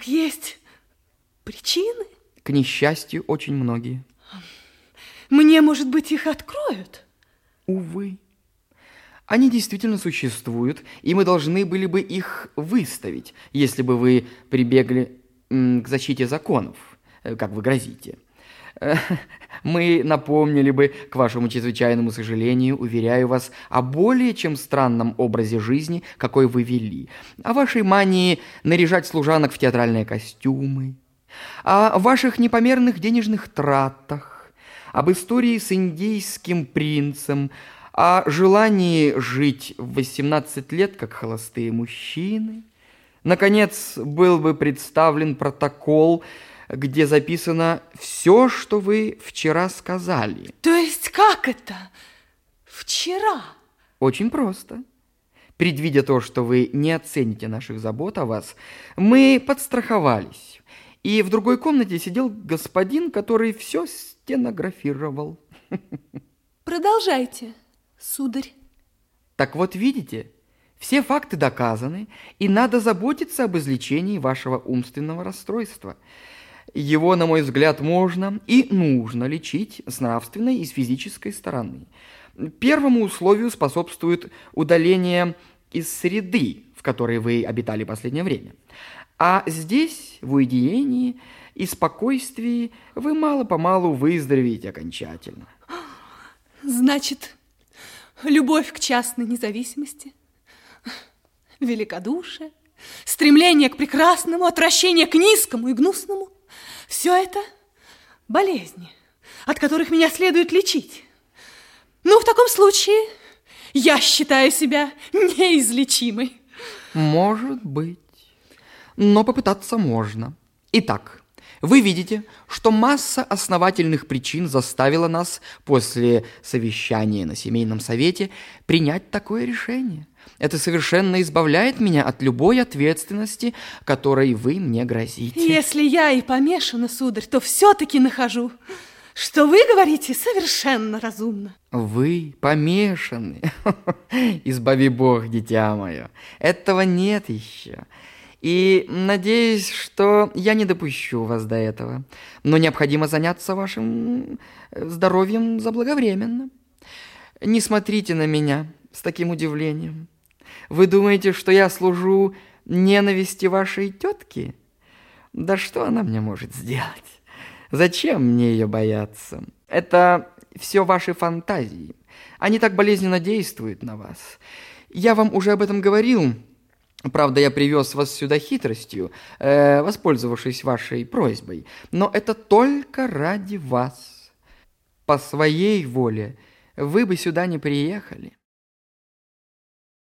Так есть причины? К несчастью, очень многие. Мне, может быть, их откроют? Увы. Они действительно существуют, и мы должны были бы их выставить, если бы вы прибегли к защите законов, э, как вы грозите. Мы напомнили бы, к вашему чрезвычайному сожалению, уверяю вас, о более чем странном образе жизни, какой вы вели, о вашей мании наряжать служанок в театральные костюмы, о ваших непомерных денежных тратах, об истории с индийским принцем, о желании жить в 18 лет, как холостые мужчины. Наконец, был бы представлен протокол, где записано все, что вы вчера сказали. То есть как это? Вчера? Очень просто. Предвидя то, что вы не оцените наших забот о вас, мы подстраховались. И в другой комнате сидел господин, который все стенографировал. Продолжайте сударь. Так вот, видите, все факты доказаны, и надо заботиться об излечении вашего умственного расстройства. Его, на мой взгляд, можно и нужно лечить с нравственной и с физической стороны. Первому условию способствует удаление из среды, в которой вы обитали последнее время. А здесь, в уединении и спокойствии, вы мало-помалу выздоровеете окончательно. Значит, любовь к частной независимости, великодушие, стремление к прекрасному, отвращение к низкому и гнусному – все это болезни, от которых меня следует лечить. Ну, в таком случае я считаю себя неизлечимой. Может быть, но попытаться можно. Итак, вы видите, что масса основательных причин заставила нас после совещания на семейном совете принять такое решение. Это совершенно избавляет меня от любой ответственности, которой вы мне грозите. Если я и помешана, сударь, то все-таки нахожу, что вы говорите совершенно разумно. Вы помешаны. Избави Бог, дитя мое. Этого нет еще. И надеюсь, что я не допущу вас до этого. Но необходимо заняться вашим э, здоровьем заблаговременно. Не смотрите на меня с таким удивлением. Вы думаете, что я служу ненависти вашей тетки? Да что она мне может сделать? Зачем мне ее бояться? Это все ваши фантазии. Они так болезненно действуют на вас. Я вам уже об этом говорил, Правда, я привез вас сюда хитростью, э, воспользовавшись вашей просьбой, но это только ради вас. По своей воле вы бы сюда не приехали.